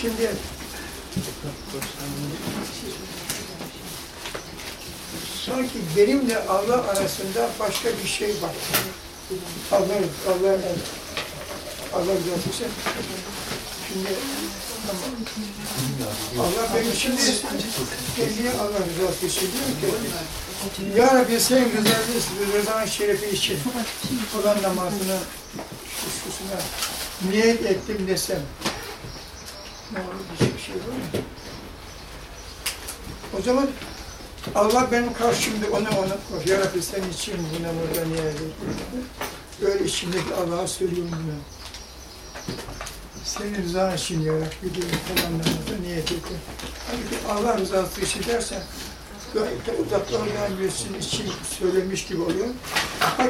Şimdi sanki benimle Allah arasında başka bir şey var. Allah, Allah, Allah olsun. Şimdi. Allah benim şimdi kendine Allah rızası için diyor ki Ya Rabbi senin rızası, rızanın şerefi için olan namazını şusuna niyet ettim desem şey? O zaman Allah benim karşımda ona ona koş. Ya Rabbi senin için bu namazda niyet ettim. Böyle içimdeki Allah'a söylüyorum bunu. Senin rızan için ya Rabbi diye falan namazda niyet ettim. Halbuki Allah rızası için dersen gayet de uzaklardan birisinin için söylemiş gibi oluyor.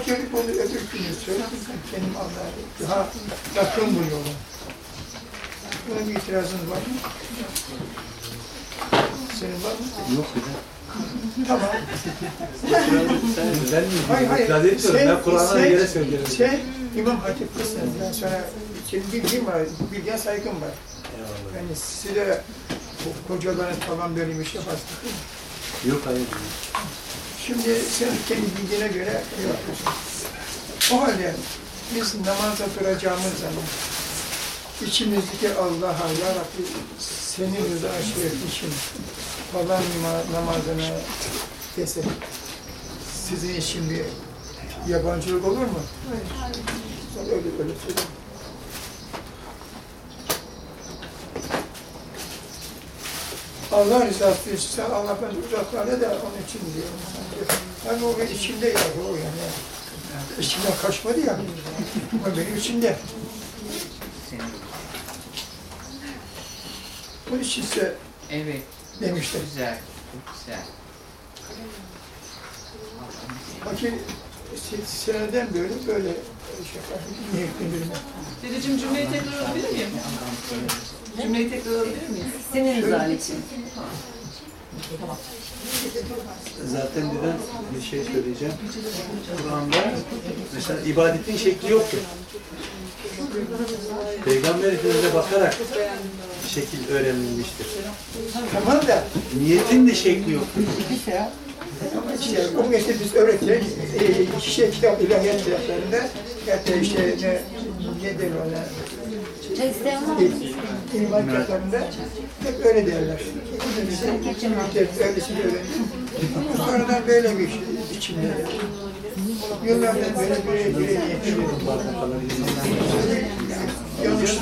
Gelip onu öbür günü söylersen kendim Allah'a daha yakın buluyorlar. Buna bir itirazınız var mı? Senin var mı? Yok de. Tamam. Ben Hayır hayır. itiraz etmiyorum. Ben Kur'an'a sen- göre söylüyorum. Sen İmam Hatip kızsın. Ben sana senin bilgin var, bilgiye saygım var. Eyvallah. Yani size kocaların falan böyle bir şey yaparsın. Yok hayır. Şimdi sen kendi bildiğine göre yapıyorsun. O halde biz namaza duracağımız zaman içimizdeki Allah'a Ya Rabbi senin rıza şeref için falan nama- namazını desek sizin için bir yabancılık olur mu? Hayır. Öyle öyle söyle. Allah rızası sen Allah ben uzaklarda da onun için diyorum. Yani o benim içimde ya o yani. İçimden kaçmadı ya. O benim içimde. Bunun için size Evet, demiştim. güzel, çok güzel. Bakın se- seneden böyle böyle şey niyetlendirme. Dedeciğim cümleyi tekrar alabilir miyim? Cümleyi tekrar alabilir miyim? Senin rızan için. Zaten neden bir şey söyleyeceğim. Kur'an'da mesela ibadetin şekli yoktur. Peygamber Efendimiz'e bakarak şekil öğrenilmiştir. Tamam da Niyetin de şekli ama işte o işte biz öğretirek e, şey kitap ilahiyat kitaplarında hatta işte ne, ne der ona? İlman kitaplarında hep öyle derler. Öylesini öğrendim. Sonradan böyle bir şey içimde. Yıllardan böyle bir yapıyorum. Yanlış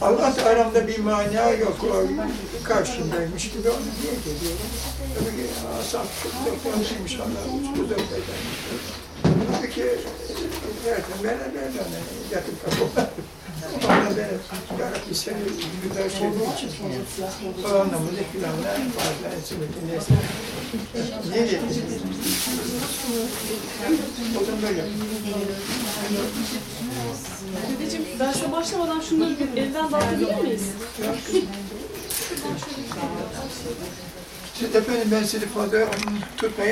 Allah da aramda bir mana yok. O karşımdaymış gibi onu niyet ediyorum. Tabii ki asap çok da konuşmuş Allah. Uzak Tabii ki zaten ben ben de yatıp kapıda. Ama ben seni. Dedeciğim derse başlamadan şunları bir elden dağıtabilir miyiz? Siz efendim ben sizi fazla tutmayayım.